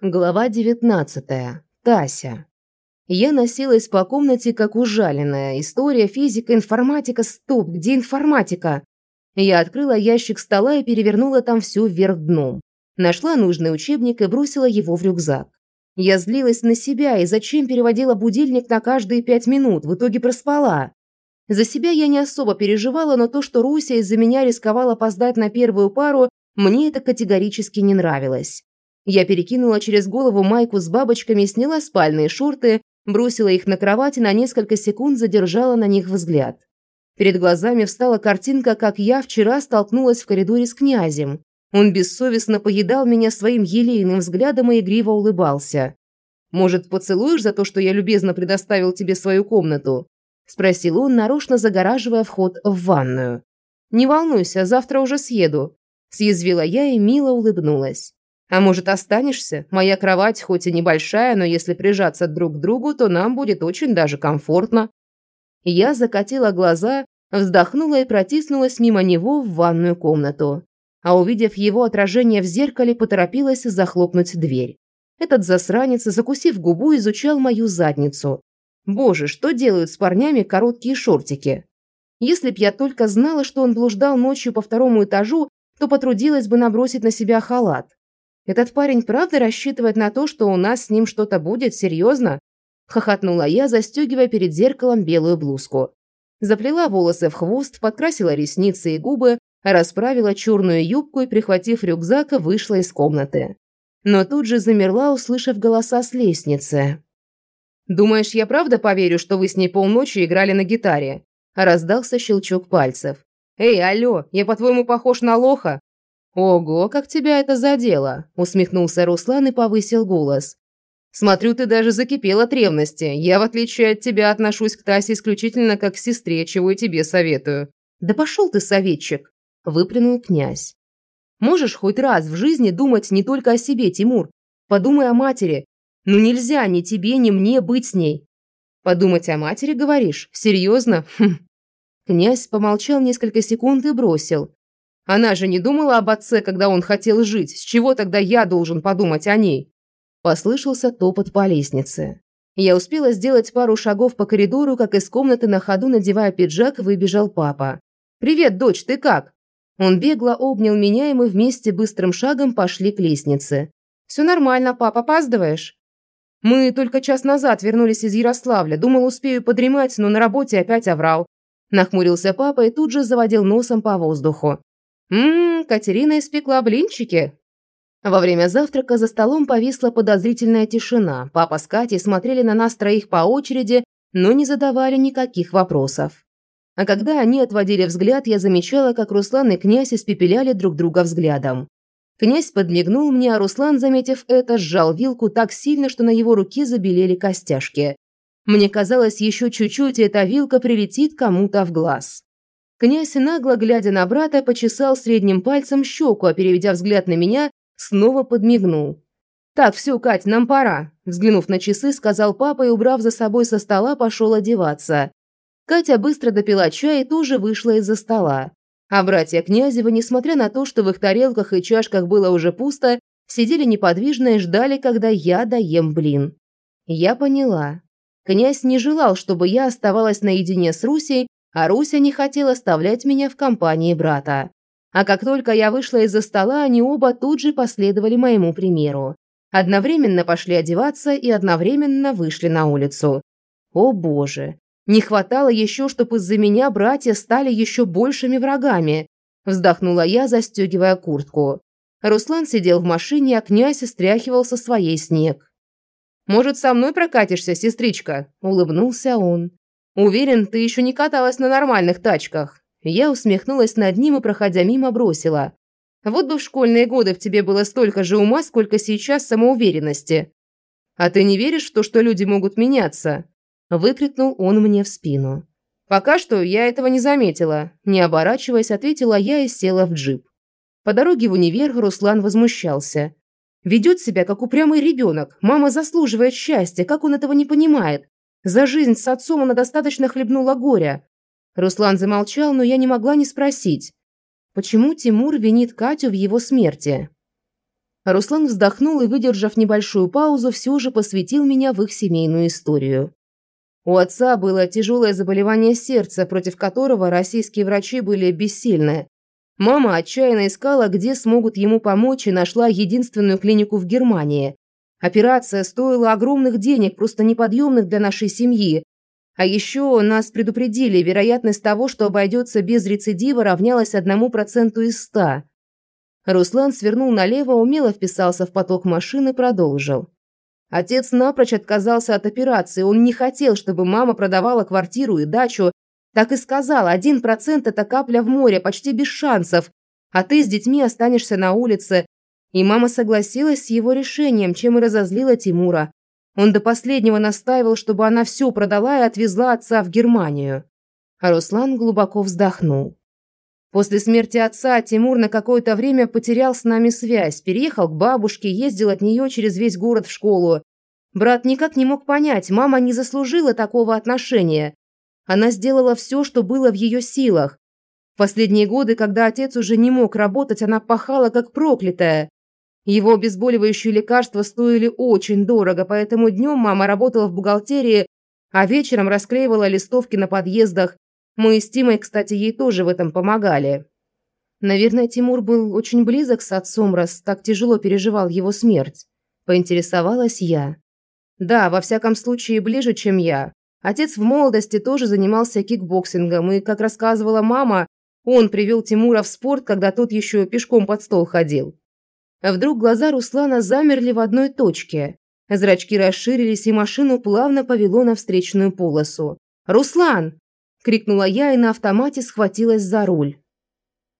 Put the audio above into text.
Глава 19. Тася. Я носилась по комнате как ужаленная. История, физика, информатика. Стоп, где информатика? Я открыла ящик стола и перевернула там все вверх дном. Нашла нужный учебник и бросила его в рюкзак. Я злилась на себя и зачем переводила будильник на каждые пять минут, в итоге проспала. За себя я не особо переживала, но то, что Руся из-за меня рисковала опоздать на первую пару, мне это категорически не нравилось. Я перекинула через голову майку с бабочками, сняла спальные шорты, бросила их на кровать и на несколько секунд задержала на них взгляд. Перед глазами встала картинка, как я вчера столкнулась в коридоре с князем. Он бессовестно поедал меня своим елейным взглядом и игриво улыбался. «Может, поцелуешь за то, что я любезно предоставил тебе свою комнату?» – спросил он, нарочно загораживая вход в ванную. «Не волнуйся, завтра уже съеду», – съязвила я и мило улыбнулась. А может, останешься? Моя кровать хоть и небольшая, но если прижаться друг к другу, то нам будет очень даже комфортно. Я закатила глаза, вздохнула и протиснулась мимо него в ванную комнату. А увидев его отражение в зеркале, поторопилась захлопнуть дверь. Этот засранец, закусив губу, изучал мою задницу. Боже, что делают с парнями короткие шортики? Если б я только знала, что он блуждал ночью по второму этажу, то потрудилась бы набросить на себя халат. Этот парень правда рассчитывает на то, что у нас с ним что-то будет? Серьезно?» Хохотнула я, застегивая перед зеркалом белую блузку. Заплела волосы в хвост, подкрасила ресницы и губы, расправила черную юбку и, прихватив рюкзак, вышла из комнаты. Но тут же замерла, услышав голоса с лестницы. «Думаешь, я правда поверю, что вы с ней полночи играли на гитаре?» Раздался щелчок пальцев. «Эй, алло, я по-твоему похож на лоха? «Ого, как тебя это задело!» – усмехнулся Руслан и повысил голос. «Смотрю, ты даже закипел от ревности. Я, в отличие от тебя, отношусь к Тасе исключительно как к сестре, чего и тебе советую». «Да пошел ты, советчик!» – выплюнул князь. «Можешь хоть раз в жизни думать не только о себе, Тимур. Подумай о матери. Ну нельзя ни тебе, ни мне быть с ней». «Подумать о матери, говоришь? Серьезно?» хм. Князь помолчал несколько секунд и бросил. Она же не думала об отце, когда он хотел жить. С чего тогда я должен подумать о ней? Послышался топот по лестнице. Я успела сделать пару шагов по коридору, как из комнаты на ходу, надевая пиджак, выбежал папа. «Привет, дочь, ты как?» Он бегло обнял меня, и мы вместе быстрым шагом пошли к лестнице. «Все нормально, папа, опаздываешь?» «Мы только час назад вернулись из Ярославля. Думал, успею подремать, но на работе опять оврал». Нахмурился папа и тут же заводил носом по воздуху. «Ммм, Катерина испекла блинчики». Во время завтрака за столом повисла подозрительная тишина. Папа с Катей смотрели на нас троих по очереди, но не задавали никаких вопросов. А когда они отводили взгляд, я замечала, как Руслан и князь испепеляли друг друга взглядом. Князь подмигнул мне, а Руслан, заметив это, сжал вилку так сильно, что на его руке забелели костяшки. Мне казалось, еще чуть-чуть, и эта вилка прилетит кому-то в глаз. Князь, нагло глядя на брата, почесал средним пальцем щеку, а переведя взгляд на меня, снова подмигнул. «Так, все, Кать, нам пора», – взглянув на часы, сказал папа и, убрав за собой со стола, пошел одеваться. Катя быстро допила чай и тоже вышла из-за стола. А братья Князева, несмотря на то, что в их тарелках и чашках было уже пусто, сидели неподвижно и ждали, когда я доем блин. Я поняла. Князь не желал, чтобы я оставалась наедине с Русей, а Руся не хотела оставлять меня в компании брата. А как только я вышла из-за стола, они оба тут же последовали моему примеру. Одновременно пошли одеваться и одновременно вышли на улицу. О боже, не хватало еще, чтобы из-за меня братья стали еще большими врагами. Вздохнула я, застегивая куртку. Руслан сидел в машине, а князь стряхивал со своей снег. «Может, со мной прокатишься, сестричка?» – улыбнулся он. Уверен, ты еще не каталась на нормальных тачках. Я усмехнулась над ним и, проходя мимо, бросила. Вот бы в школьные годы в тебе было столько же ума, сколько сейчас самоуверенности. А ты не веришь в то, что люди могут меняться? Выкрикнул он мне в спину. Пока что я этого не заметила. Не оборачиваясь, ответила я и села в джип. По дороге в универ Руслан возмущался. Ведет себя, как упрямый ребенок. Мама заслуживает счастья, как он этого не понимает? За жизнь с отцом она достаточно хлебнула горя. Руслан замолчал, но я не могла не спросить. Почему Тимур винит Катю в его смерти? Руслан вздохнул и, выдержав небольшую паузу, все же посвятил меня в их семейную историю. У отца было тяжелое заболевание сердца, против которого российские врачи были бессильны. Мама отчаянно искала, где смогут ему помочь, и нашла единственную клинику в Германии. Операция стоила огромных денег, просто неподъемных для нашей семьи. А еще нас предупредили, вероятность того, что обойдется без рецидива, равнялась одному проценту из ста. Руслан свернул налево, умело вписался в поток машины и продолжил. Отец напрочь отказался от операции, он не хотел, чтобы мама продавала квартиру и дачу. Так и сказал, один процент – это капля в море, почти без шансов. А ты с детьми останешься на улице. И мама согласилась с его решением, чем и разозлила Тимура. Он до последнего настаивал, чтобы она все продала и отвезла отца в Германию. А Руслан глубоко вздохнул. После смерти отца Тимур на какое-то время потерял с нами связь, переехал к бабушке, ездил от нее через весь город в школу. Брат никак не мог понять, мама не заслужила такого отношения. Она сделала все, что было в ее силах. В последние годы, когда отец уже не мог работать, она пахала как проклятая. Его обезболивающие лекарства стоили очень дорого, поэтому днем мама работала в бухгалтерии, а вечером расклеивала листовки на подъездах, мы с Тимой, кстати, ей тоже в этом помогали. Наверное, Тимур был очень близок с отцом, раз так тяжело переживал его смерть. Поинтересовалась я. Да, во всяком случае, ближе, чем я. Отец в молодости тоже занимался кикбоксингом, и, как рассказывала мама, он привел Тимура в спорт, когда тот еще пешком под стол ходил. Вдруг глаза Руслана замерли в одной точке. Зрачки расширились, и машину плавно повело на встречную полосу. «Руслан!» – крикнула я и на автомате схватилась за руль.